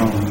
Amen.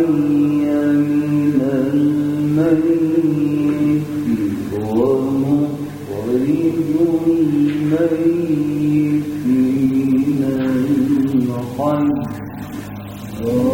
في من الخير.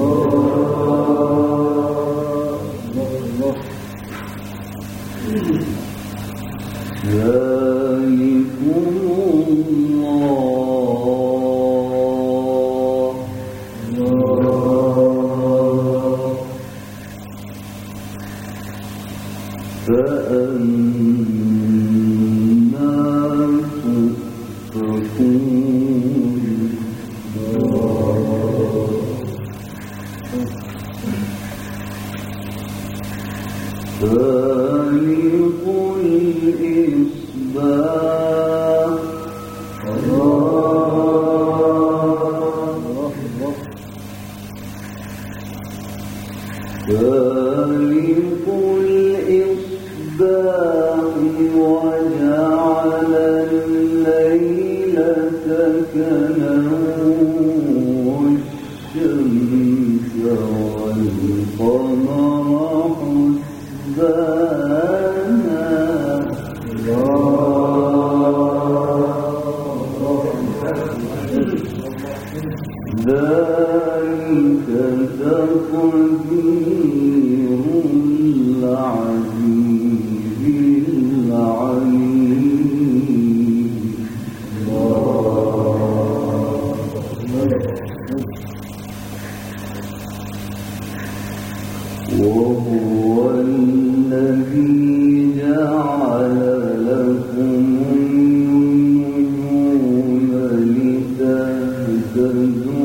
خالق الإسباب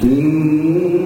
فالحق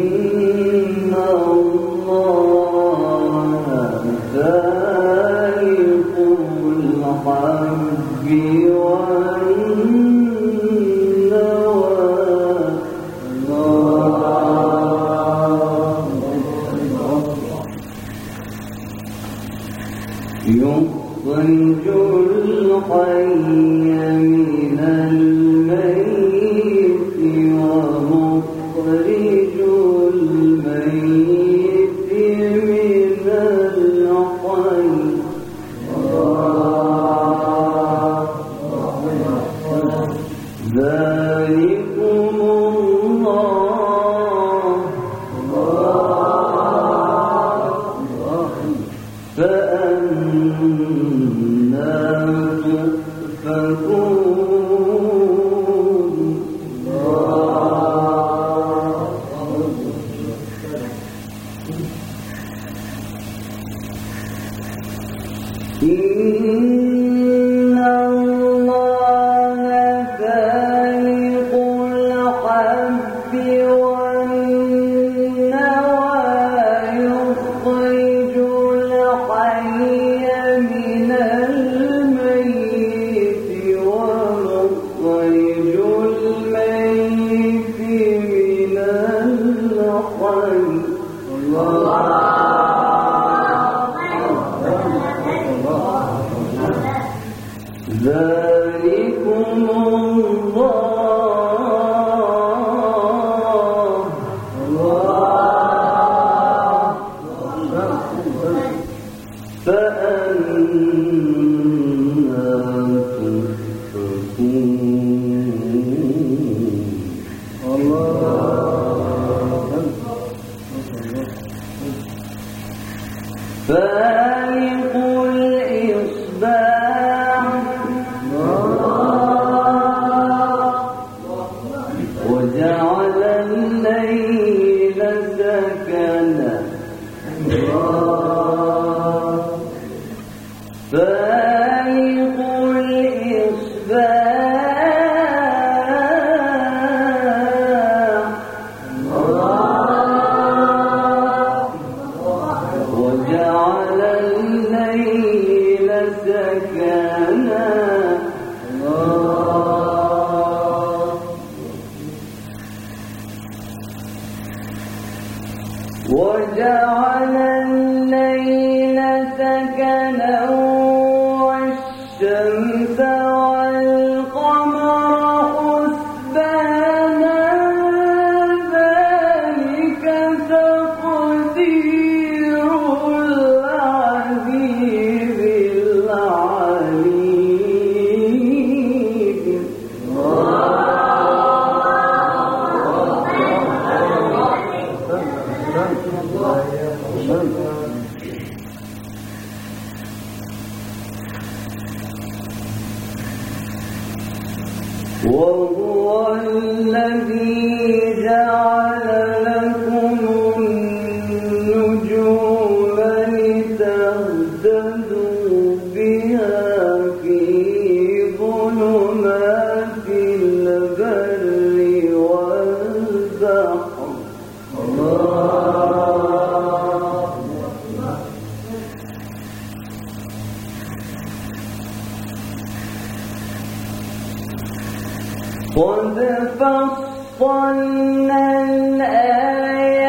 إن But كان قد فصلنا الآيات